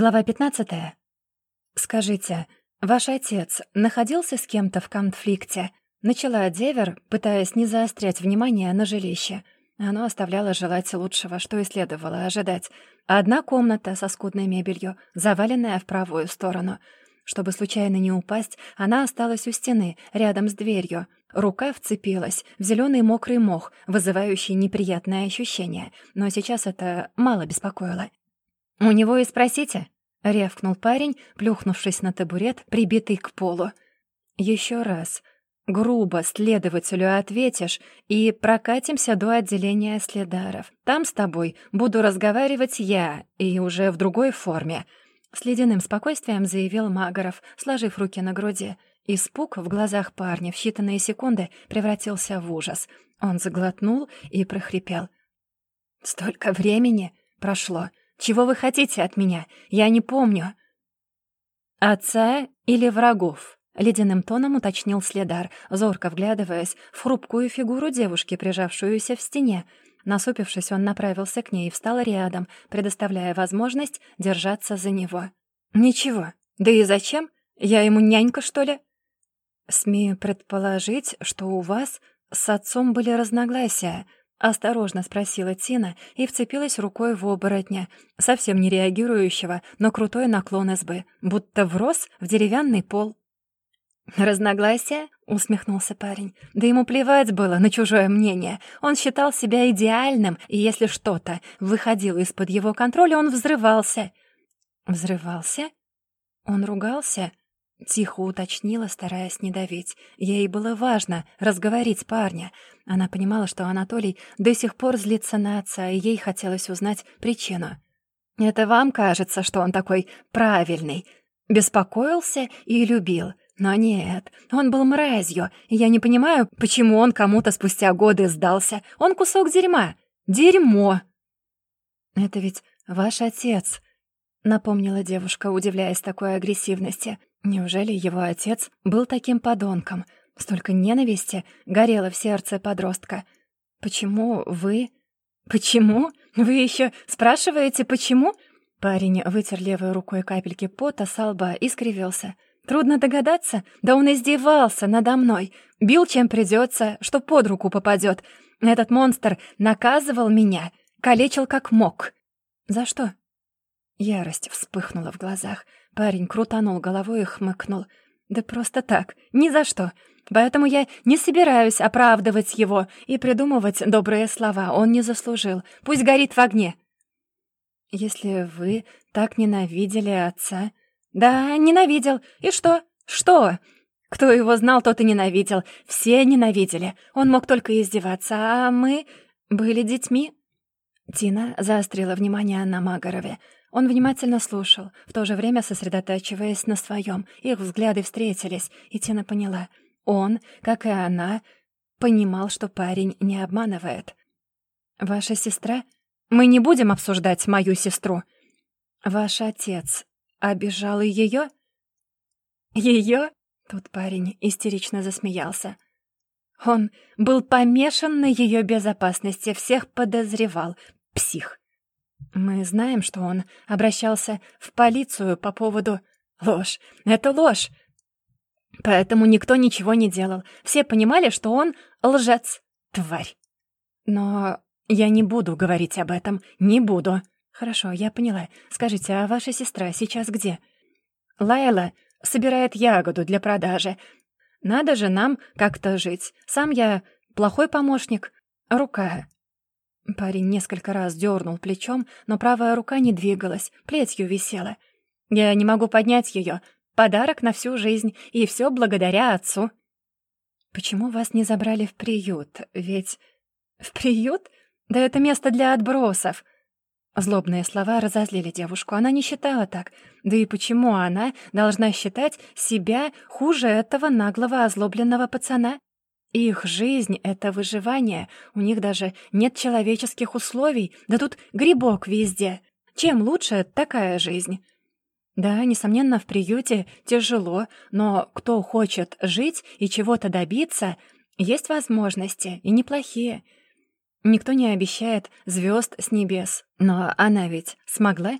Глава 15. «Скажите, ваш отец находился с кем-то в конфликте?» Начала Девер, пытаясь не заострять внимание на жилище. Оно оставляло желать лучшего, что и следовало ожидать. Одна комната со скудной мебелью, заваленная в правую сторону. Чтобы случайно не упасть, она осталась у стены, рядом с дверью. Рука вцепилась в зеленый мокрый мох, вызывающий неприятное ощущение, но сейчас это мало беспокоило. «У него и спросите», — рявкнул парень, плюхнувшись на табурет, прибитый к полу. «Еще раз. Грубо следователю ответишь, и прокатимся до отделения следаров. Там с тобой буду разговаривать я, и уже в другой форме», — с ледяным спокойствием заявил Магаров, сложив руки на груди. Испуг в глазах парня в считанные секунды превратился в ужас. Он заглотнул и прохрипел. «Столько времени прошло. Чего вы хотите от меня? Я не помню». «Отца или врагов?» — ледяным тоном уточнил следар, зорко вглядываясь в хрупкую фигуру девушки, прижавшуюся в стене. Насупившись, он направился к ней и встал рядом, предоставляя возможность держаться за него. «Ничего. Да и зачем? Я ему нянька, что ли?» «Смею предположить, что у вас с отцом были разногласия», — осторожно спросила Тина и вцепилась рукой в оборотня, совсем не реагирующего на крутой наклон избы, будто врос в деревянный пол. «Разногласия?» — усмехнулся парень. «Да ему плевать было на чужое мнение. Он считал себя идеальным, и если что-то выходило из-под его контроля, он взрывался». «Взрывался? Он ругался?» — тихо уточнила, стараясь не давить. Ей было важно разговорить парня. Она понимала, что Анатолий до сих пор злится на отца, и ей хотелось узнать причину. «Это вам кажется, что он такой правильный?» Беспокоился и любил. Но нет, он был мразью, я не понимаю, почему он кому-то спустя годы сдался. Он кусок дерьма. Дерьмо! «Это ведь ваш отец», — напомнила девушка, удивляясь такой агрессивности. Неужели его отец был таким подонком? Столько ненависти горело в сердце подростка. Почему вы... Почему? Вы еще спрашиваете, почему? Парень вытер левой рукой капельки пота с лба и скривился. Трудно догадаться, да он издевался надо мной. Бил чем придется, что под руку попадет. Этот монстр наказывал меня, калечил как мог. За что? Ярость вспыхнула в глазах. Парень крутанул головой и хмыкнул. «Да просто так, ни за что. Поэтому я не собираюсь оправдывать его и придумывать добрые слова. Он не заслужил. Пусть горит в огне». «Если вы так ненавидели отца...» «Да, ненавидел. И что? Что?» «Кто его знал, тот и ненавидел. Все ненавидели. Он мог только издеваться, а мы были детьми». Тина заострила внимание на Магарове. Он внимательно слушал, в то же время сосредотачиваясь на своем. Их взгляды встретились, и Тина поняла. Он, как и она, понимал, что парень не обманывает. «Ваша сестра? Мы не будем обсуждать мою сестру. Ваш отец обижал ее?» «Ее?» — тут парень истерично засмеялся. Он был помешан на ее безопасности, всех подозревал. Псих. Мы знаем, что он обращался в полицию по поводу... Ложь. Это ложь. Поэтому никто ничего не делал. Все понимали, что он лжец. Тварь. Но я не буду говорить об этом. Не буду. Хорошо, я поняла. Скажите, а ваша сестра сейчас где? Лайла собирает ягоду для продажи. Надо же нам как-то жить. Сам я плохой помощник. Рука Парень несколько раз дернул плечом, но правая рука не двигалась, плетью висела. «Я не могу поднять ее. Подарок на всю жизнь, и все благодаря отцу». «Почему вас не забрали в приют? Ведь...» «В приют? Да это место для отбросов!» Злобные слова разозлили девушку. Она не считала так. Да и почему она должна считать себя хуже этого наглого озлобленного пацана? Их жизнь — это выживание, у них даже нет человеческих условий, да тут грибок везде. Чем лучше такая жизнь? Да, несомненно, в приюте тяжело, но кто хочет жить и чего-то добиться, есть возможности, и неплохие. Никто не обещает звезд с небес, но она ведь смогла?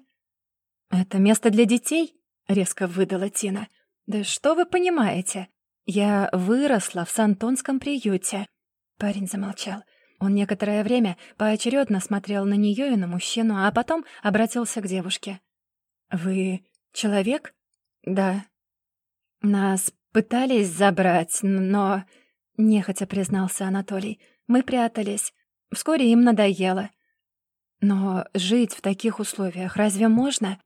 «Это место для детей?» — резко выдала Тина. «Да что вы понимаете? Я выросла в Сантонском приюте». Парень замолчал. Он некоторое время поочередно смотрел на нее и на мужчину, а потом обратился к девушке. «Вы человек?» «Да». «Нас пытались забрать, но...» — нехотя признался Анатолий. «Мы прятались. Вскоре им надоело». «Но жить в таких условиях разве можно?»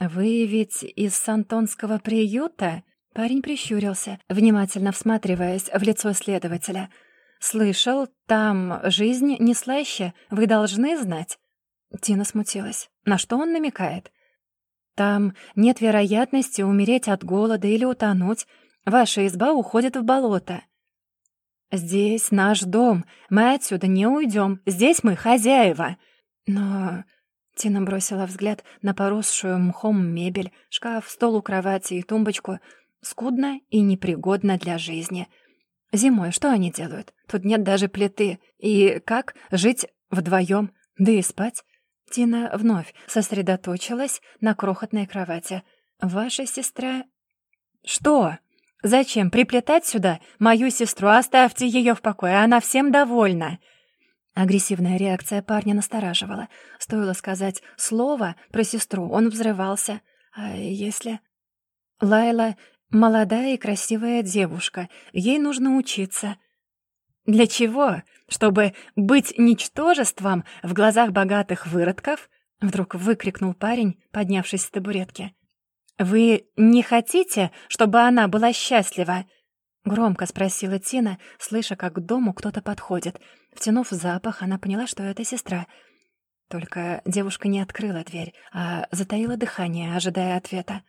«Вы ведь из Сантонского приюта?» Парень прищурился, внимательно всматриваясь в лицо следователя. «Слышал, там жизнь не слаще, вы должны знать». Тина смутилась. На что он намекает? «Там нет вероятности умереть от голода или утонуть. Ваша изба уходит в болото». «Здесь наш дом. Мы отсюда не уйдем. Здесь мы хозяева». «Но...» Тина бросила взгляд на поросшую мхом мебель, шкаф, стол у кровати и тумбочку. Скудно и непригодно для жизни. Зимой что они делают? Тут нет даже плиты. И как жить вдвоем, да и спать? Тина вновь сосредоточилась на крохотной кровати. «Ваша сестра...» «Что? Зачем приплетать сюда мою сестру? Оставьте ее в покое, она всем довольна!» Агрессивная реакция парня настораживала. Стоило сказать слово про сестру, он взрывался. А если... Лайла — молодая и красивая девушка, ей нужно учиться. Для чего? Чтобы быть ничтожеством в глазах богатых выродков? Вдруг выкрикнул парень, поднявшись с табуретки. «Вы не хотите, чтобы она была счастлива?» Громко спросила Тина, слыша, как к дому кто-то подходит. Втянув запах, она поняла, что это сестра. Только девушка не открыла дверь, а затаила дыхание, ожидая ответа.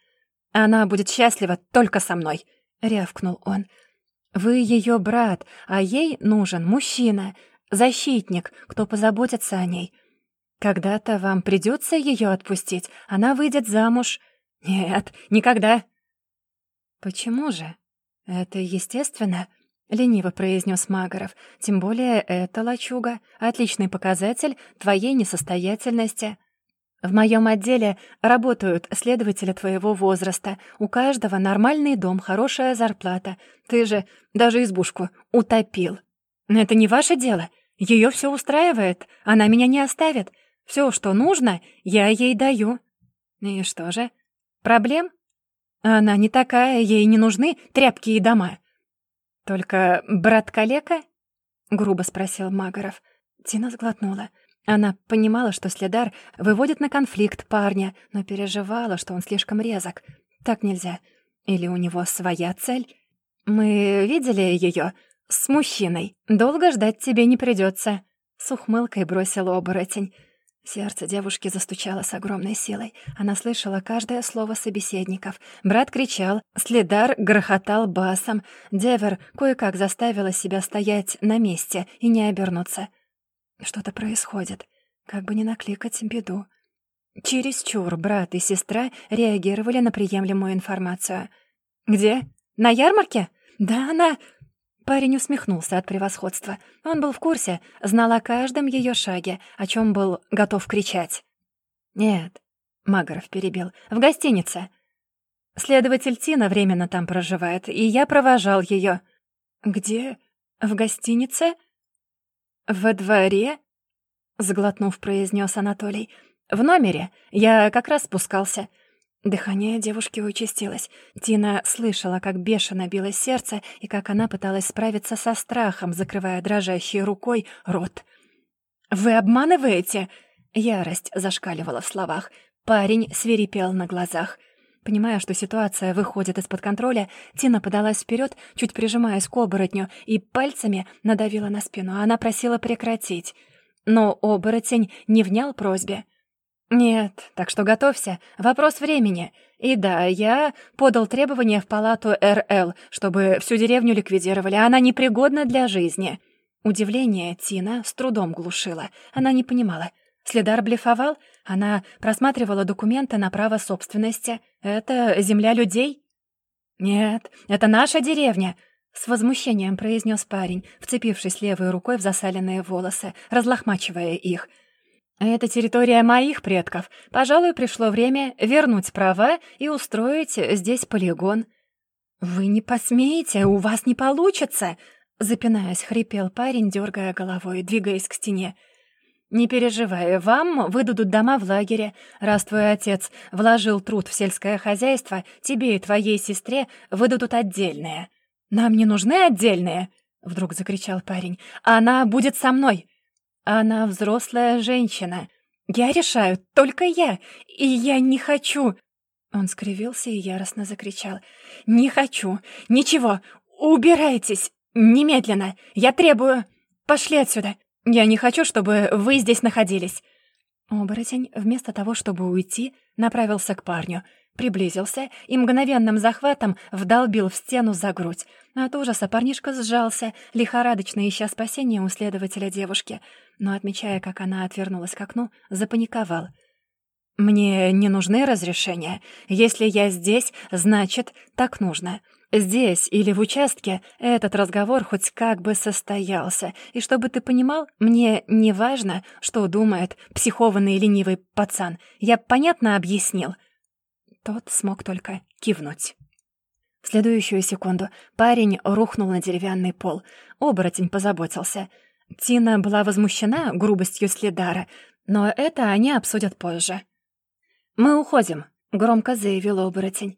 «Она будет счастлива только со мной», — рявкнул он. «Вы ее брат, а ей нужен мужчина, защитник, кто позаботится о ней. Когда-то вам придется ее отпустить, она выйдет замуж. Нет, никогда». «Почему же?» «Это естественно», — лениво произнес Магаров. «Тем более это лачуга. Отличный показатель твоей несостоятельности. В моем отделе работают следователи твоего возраста. У каждого нормальный дом, хорошая зарплата. Ты же даже избушку утопил. Это не ваше дело. Ее все устраивает. Она меня не оставит. Все, что нужно, я ей даю». «И что же? Проблем?» Она не такая, ей не нужны тряпки и дома. Только брат калека? грубо спросил Магаров. Тина сглотнула. Она понимала, что следар выводит на конфликт парня, но переживала, что он слишком резок. Так нельзя. Или у него своя цель? Мы видели ее с мужчиной. Долго ждать тебе не придется. С ухмылкой бросил оборотень. Сердце девушки застучало с огромной силой. Она слышала каждое слово собеседников. Брат кричал, следар грохотал басом. Девер кое-как заставила себя стоять на месте и не обернуться. Что-то происходит. Как бы не накликать беду. Чересчур брат и сестра реагировали на приемлемую информацию. «Где? На ярмарке? Да она Парень усмехнулся от превосходства. Он был в курсе, знал о каждом ее шаге, о чем был готов кричать. «Нет», — Магаров перебил, — «в гостинице. Следователь Тина временно там проживает, и я провожал ее. «Где? В гостинице?» «Во дворе?» — сглотнув, произнес Анатолий. «В номере. Я как раз спускался». Дыхание девушки участилось. Тина слышала, как бешено билось сердце и как она пыталась справиться со страхом, закрывая дрожащей рукой рот. «Вы обманываете?» Ярость зашкаливала в словах. Парень свирепел на глазах. Понимая, что ситуация выходит из-под контроля, Тина подалась вперед, чуть прижимаясь к оборотню, и пальцами надавила на спину. Она просила прекратить. Но оборотень не внял просьбе. «Нет, так что готовься. Вопрос времени. И да, я подал требование в палату РЛ, чтобы всю деревню ликвидировали. Она непригодна для жизни». Удивление Тина с трудом глушила. Она не понимала. Следар блефовал? Она просматривала документы на право собственности. Это земля людей? «Нет, это наша деревня», — с возмущением произнес парень, вцепившись левой рукой в засаленные волосы, разлохмачивая их — Это территория моих предков. Пожалуй, пришло время вернуть права и устроить здесь полигон. Вы не посмеете, у вас не получится, запинаясь, хрипел парень, дергая головой, двигаясь к стене. «Не переживай, вам выдадут дома в лагере. Раз твой отец вложил труд в сельское хозяйство, тебе и твоей сестре выдадут отдельные». «Нам не нужны отдельные!» — вдруг закричал парень. «Она будет со мной!» «Она взрослая женщина. Я решаю, только я, и я не хочу!» Он скривился и яростно закричал. «Не хочу! Ничего! Убирайтесь! Немедленно! Я требую! Пошли отсюда! Я не хочу, чтобы вы здесь находились!» Оборотень, вместо того, чтобы уйти, направился к парню, приблизился и мгновенным захватом вдолбил в стену за грудь. От ужаса парнишка сжался, лихорадочно ища спасения у следователя девушки, но, отмечая, как она отвернулась к окну, запаниковал. «Мне не нужны разрешения. Если я здесь, значит, так нужно. Здесь или в участке этот разговор хоть как бы состоялся. И чтобы ты понимал, мне не важно, что думает психованный ленивый пацан. Я понятно объяснил?» Тот смог только кивнуть. В следующую секунду парень рухнул на деревянный пол. Оборотень позаботился. Тина была возмущена грубостью следара, но это они обсудят позже. «Мы уходим», — громко заявил оборотень.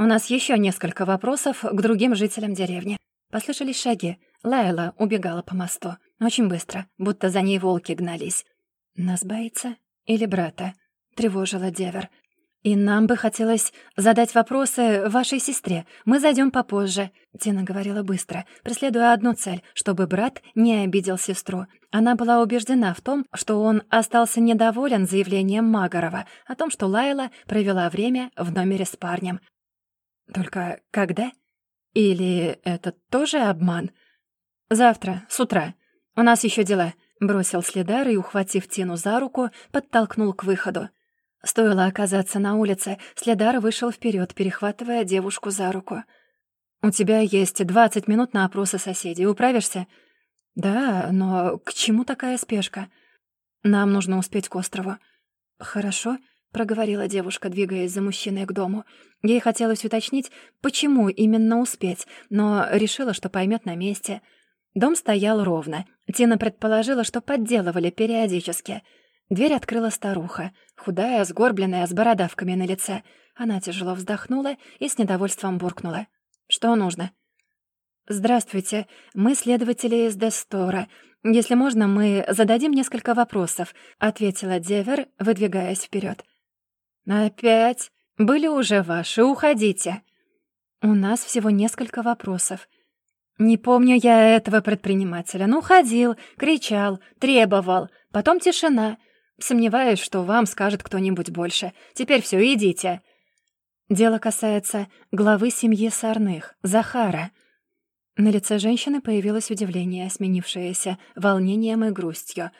«У нас еще несколько вопросов к другим жителям деревни». Послышались шаги. Лайла убегала по мосту. Очень быстро, будто за ней волки гнались. «Нас боится? Или брата?» — тревожила Девер. «И нам бы хотелось задать вопросы вашей сестре. Мы зайдем попозже», — Тина говорила быстро, преследуя одну цель, чтобы брат не обидел сестру. Она была убеждена в том, что он остался недоволен заявлением Магарова о том, что Лайла провела время в номере с парнем. «Только когда? Или это тоже обман?» «Завтра, с утра. У нас еще дела», — бросил следар и, ухватив Тину за руку, подтолкнул к выходу. Стоило оказаться на улице, следар вышел вперед, перехватывая девушку за руку. «У тебя есть двадцать минут на опросы соседей. Управишься?» «Да, но к чему такая спешка? Нам нужно успеть к острову». «Хорошо», — проговорила девушка, двигаясь за мужчиной к дому. Ей хотелось уточнить, почему именно успеть, но решила, что поймет на месте. Дом стоял ровно. Тина предположила, что подделывали периодически — Дверь открыла старуха, худая, сгорбленная, с бородавками на лице. Она тяжело вздохнула и с недовольством буркнула. «Что нужно?» «Здравствуйте, мы следователи из Дестора. Если можно, мы зададим несколько вопросов», — ответила Девер, выдвигаясь вперед. «Опять? Были уже ваши, уходите». «У нас всего несколько вопросов». «Не помню я этого предпринимателя. Ну, ходил, кричал, требовал. Потом тишина. Сомневаюсь, что вам скажет кто-нибудь больше. Теперь все, идите. Дело касается главы семьи Сарных, Захара. На лице женщины появилось удивление, сменившееся волнением и грустью.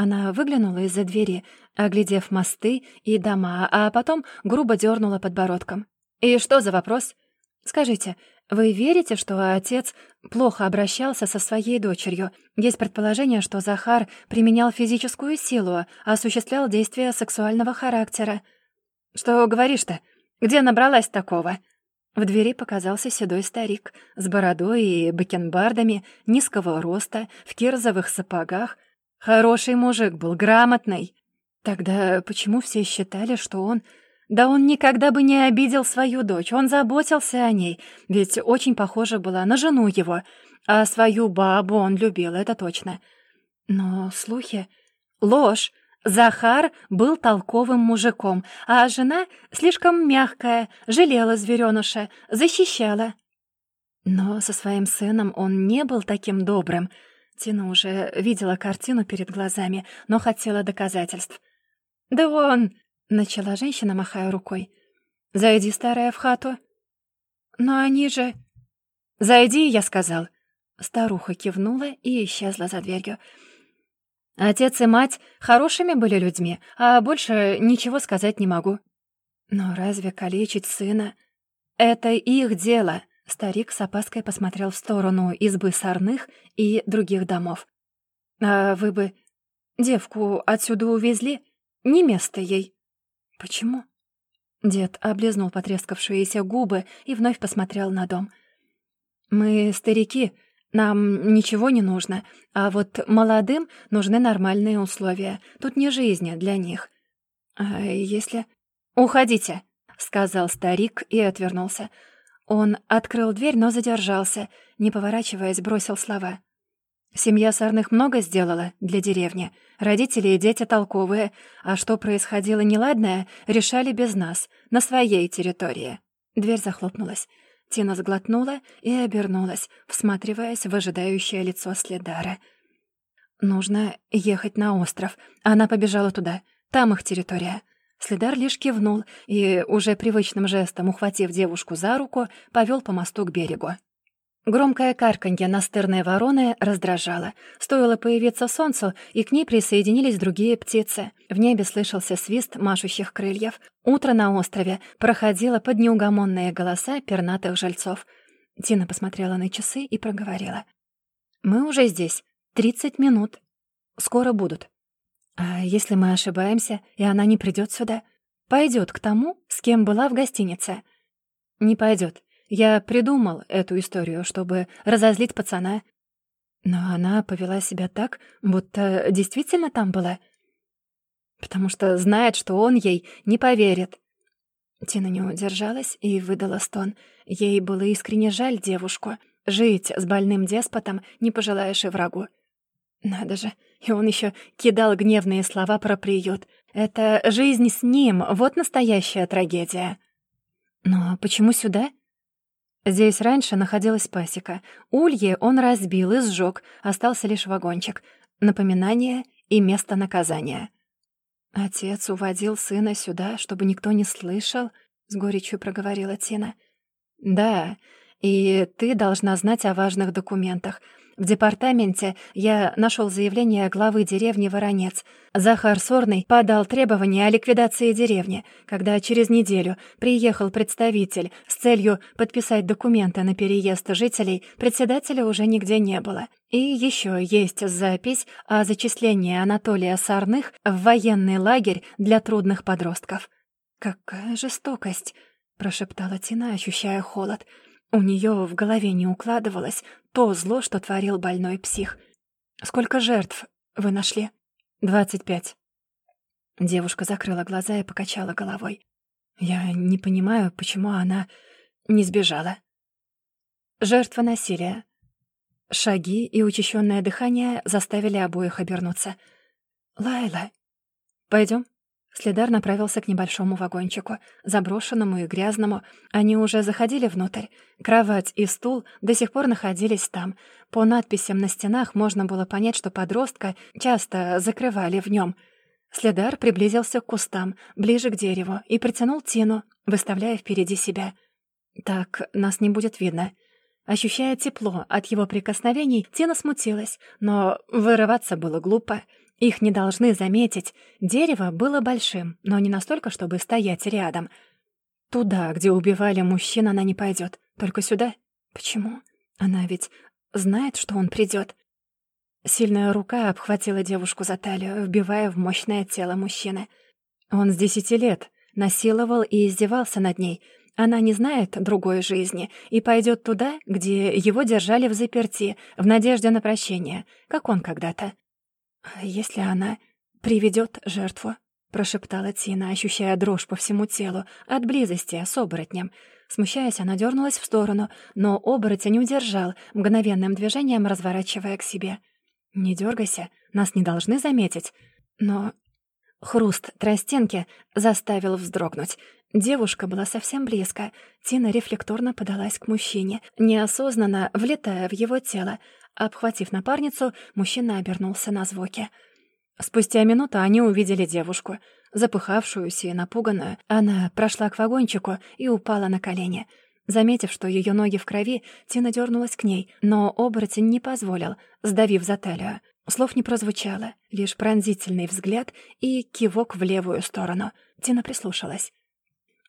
Она выглянула из-за двери, оглядев мосты и дома, а потом грубо дернула подбородком. «И что за вопрос? Скажите, вы верите, что отец плохо обращался со своей дочерью? Есть предположение, что Захар применял физическую силу, осуществлял действия сексуального характера. Что говоришь-то? Где набралась такого? В двери показался седой старик с бородой и бакенбардами, низкого роста, в кирзовых сапогах. Хороший мужик был, грамотный. Тогда почему все считали, что он да он никогда бы не обидел свою дочь, он заботился о ней, ведь очень похожа была на жену его, а свою бабу он любил, это точно. Но слухи... Ложь! Захар был толковым мужиком, а жена слишком мягкая, жалела зверёныша, защищала. Но со своим сыном он не был таким добрым. Тина уже видела картину перед глазами, но хотела доказательств. «Да он — начала женщина, махая рукой. «Зайди, старая, в хату». «Но они же...» «Зайди, я сказал». Старуха кивнула и исчезла за дверью. Отец и мать хорошими были людьми, а больше ничего сказать не могу. Но разве калечить сына? Это их дело. Старик с опаской посмотрел в сторону избы сорных и других домов. А вы бы Девку отсюда увезли? Не место ей». «Почему?» Дед облизнул потрескавшиеся губы и вновь посмотрел на дом. «Мы старики, нам ничего не нужно, а вот молодым нужны нормальные условия. Тут не жизнь для них. А если... «Уходите», — сказал старик и отвернулся. Он открыл дверь, но задержался, не поворачиваясь, бросил слова. «Семья Сарных много сделала для деревни. Родители и дети толковые, а что происходило неладное, решали без нас, на своей территории». Дверь захлопнулась. Тина сглотнула и обернулась, всматриваясь в ожидающее лицо Следара. «Нужно ехать на остров». Она побежала туда. Там их территория. Следар лишь кивнул и, уже привычным жестом ухватив девушку за руку, повел по мосту к берегу. Громкое карканье настырной вороны раздражало. Стоило появиться солнцу, и к ней присоединились другие птицы. В небе слышался свист машущих крыльев. Утро на острове проходило под неугомонные голоса пернатых жильцов. Тина посмотрела на часы и проговорила. «Мы уже здесь. Тридцать минут. Скоро будут. А если мы ошибаемся, и она не придет сюда? Пойдет к тому, с кем была в гостинице?» «Не пойдет. Я придумал эту историю, чтобы разозлить пацана. Но она повела себя так, будто действительно там была. Потому что знает, что он ей не поверит. Тина не удержалась и выдала стон. Ей было искренне жаль девушку. Жить с больным деспотом не пожелаешь и врагу. Надо же, и он еще кидал гневные слова про приют. Это жизнь с ним, вот настоящая трагедия. Но почему сюда? Здесь раньше находилась пасека. Ульи он разбил и сжёг, остался лишь вагончик. Напоминание и место наказания. «Отец уводил сына сюда, чтобы никто не слышал», — с горечью проговорила Тина. «Да, и ты должна знать о важных документах. В департаменте я нашел заявление главы деревни Воронец. Захар Сорный подал требование о ликвидации деревни, когда через неделю приехал представитель с целью подписать документы на переезд жителей, председателя уже нигде не было. И еще есть запись о зачислении Анатолия Сарных в военный лагерь для трудных подростков. «Какая жестокость!» — прошептала Тина, ощущая холод — у нее в голове не укладывалось то зло, что творил больной псих. «Сколько жертв вы нашли?» «Двадцать пять». Девушка закрыла глаза и покачала головой. «Я не понимаю, почему она не сбежала». Жертва насилия. Шаги и учащенное дыхание заставили обоих обернуться. «Лайла, пойдем. Следар направился к небольшому вагончику, заброшенному и грязному. Они уже заходили внутрь. Кровать и стул до сих пор находились там. По надписям на стенах можно было понять, что подростка часто закрывали в нем. Следар приблизился к кустам, ближе к дереву, и притянул Тину, выставляя впереди себя. «Так нас не будет видно». Ощущая тепло от его прикосновений, Тина смутилась, но вырываться было глупо. Их не должны заметить. Дерево было большим, но не настолько, чтобы стоять рядом. Туда, где убивали мужчин, она не пойдет. Только сюда? Почему? Она ведь знает, что он придет. Сильная рука обхватила девушку за талию, вбивая в мощное тело мужчины. Он с десяти лет насиловал и издевался над ней. Она не знает другой жизни и пойдет туда, где его держали в заперти, в надежде на прощение, как он когда-то. «А «Если она приведет жертву?» — прошептала Тина, ощущая дрожь по всему телу от близости с оборотнем. Смущаясь, она дернулась в сторону, но оборотень удержал, мгновенным движением разворачивая к себе. «Не дергайся, нас не должны заметить». Но хруст тростинки заставил вздрогнуть. Девушка была совсем близко. Тина рефлекторно подалась к мужчине, неосознанно влетая в его тело. Обхватив напарницу, мужчина обернулся на звуки. Спустя минуту они увидели девушку. Запыхавшуюся и напуганную, она прошла к вагончику и упала на колени. Заметив, что ее ноги в крови, Тина дернулась к ней, но оборотень не позволил, сдавив за талию. Слов не прозвучало, лишь пронзительный взгляд и кивок в левую сторону. Тина прислушалась.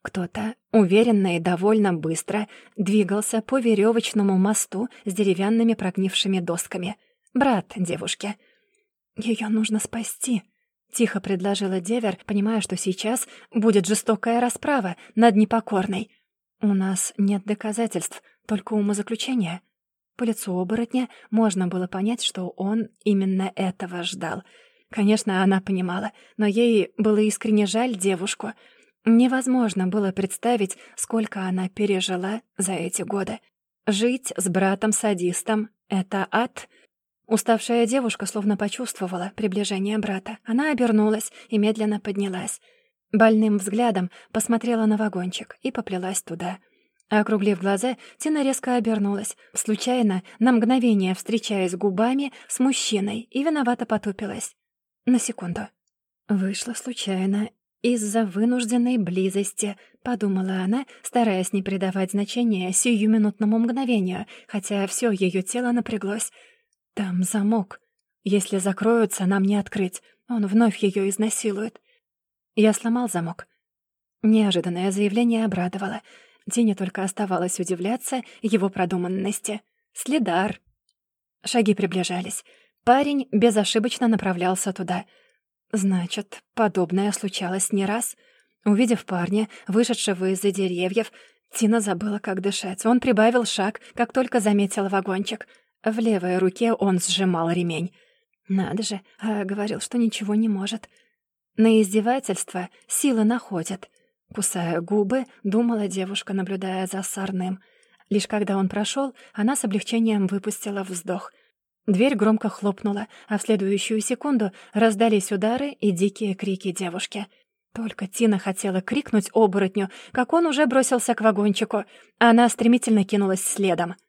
Кто-то, уверенно и довольно быстро, двигался по веревочному мосту с деревянными прогнившими досками. Брат девушки. Ее нужно спасти», — тихо предложила Девер, понимая, что сейчас будет жестокая расправа над непокорной. «У нас нет доказательств, только умозаключения». По лицу оборотня можно было понять, что он именно этого ждал. Конечно, она понимала, но ей было искренне жаль девушку. Невозможно было представить, сколько она пережила за эти годы. Жить с братом-садистом — это ад — Уставшая девушка словно почувствовала приближение брата. Она обернулась и медленно поднялась. Больным взглядом посмотрела на вагончик и поплелась туда. Округлив глаза, Тина резко обернулась, случайно, на мгновение встречаясь губами с мужчиной, и виновато потупилась. На секунду. Вышло случайно, из-за вынужденной близости, подумала она, стараясь не придавать значения сиюминутному мгновению, хотя все ее тело напряглось. Там замок. Если закроются, нам не открыть. Он вновь ее изнасилует. Я сломал замок. Неожиданное заявление обрадовало. Дине только оставалось удивляться его продуманности. Следар. Шаги приближались. Парень безошибочно направлялся туда. Значит, подобное случалось не раз. Увидев парня, вышедшего из-за деревьев, Тина забыла, как дышать. Он прибавил шаг, как только заметил вагончик — в левой руке он сжимал ремень. Надо же, а говорил, что ничего не может. На издевательство силы находят. Кусая губы, думала девушка, наблюдая за Сарным. Лишь когда он прошел, она с облегчением выпустила вздох. Дверь громко хлопнула, а в следующую секунду раздались удары и дикие крики девушки. Только Тина хотела крикнуть оборотню, как он уже бросился к вагончику. Она стремительно кинулась следом —